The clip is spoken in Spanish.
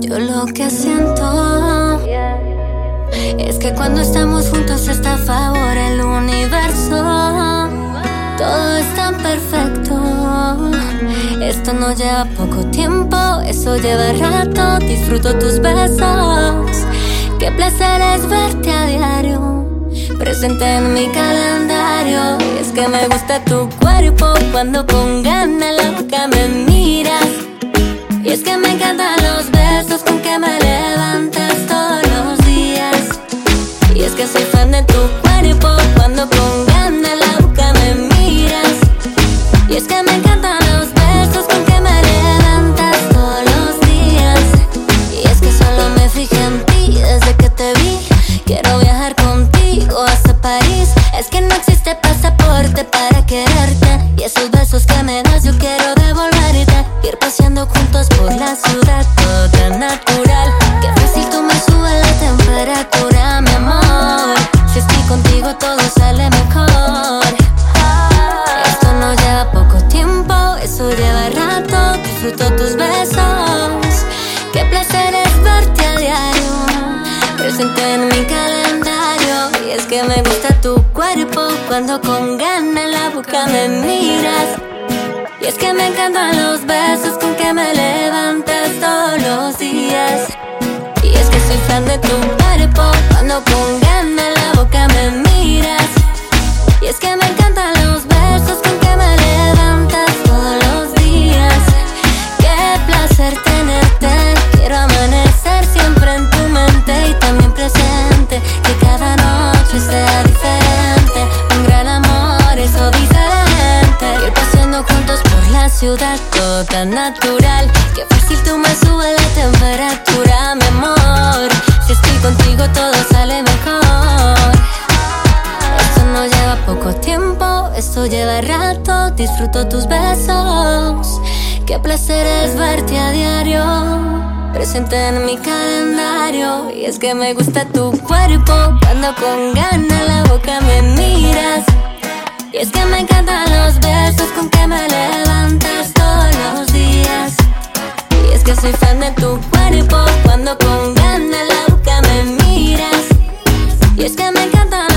Yo lo que siento es que cuando estamos juntos está a favor el universo. Todo es tan perfecto. Esto no lleva poco tiempo, eso lleva rato. Disfruto tus besos. Qué placer es verte a diario. Presente en mi calendario. Y es que me gusta tu cuerpo cuando con ganas la boca me miras. Y es que me encantan los besos con que me levantas todos los días. Y es que soy fan de tu cuerpo cuando con ganas la boca me miras. Y es que me encantan los besos con que me levantas todos los días. Y es que solo me fijé todo sale mejor. Esto no lleva poco tiempo, eso lleva rato. Disfruto tus besos. Qué placer es verte a diario. Presente en mi calendario. Y es que me gusta tu cuerpo cuando con ganas la boca me miras. Y es que me encantan los besos con que me levantas todos los días. Y es que soy fan de tu cuerpo cuando la boca me miras. Y es que me encantan los besos con que me levantas todos los días. Qué placer tenerte. Quiero amanecer siempre en tu mente y también presente. Que cada noche sea diferente. Un gran amor, eso dice la gente. Ir paseando juntos por la ciudad, todo tan natural. Que fácil tú me subes la temperatura, mi amor. Disfruto tus besos. Qué placer es verte a diario. Presente en mi calendario. Y es que me gusta tu cuerpo. Cuando con ganas la boca me miras. Y es que me encantan los besos con que me levantas todos los días. Y es que soy fan de tu cuerpo. Cuando con ganas la boca me miras. Y es que me encantan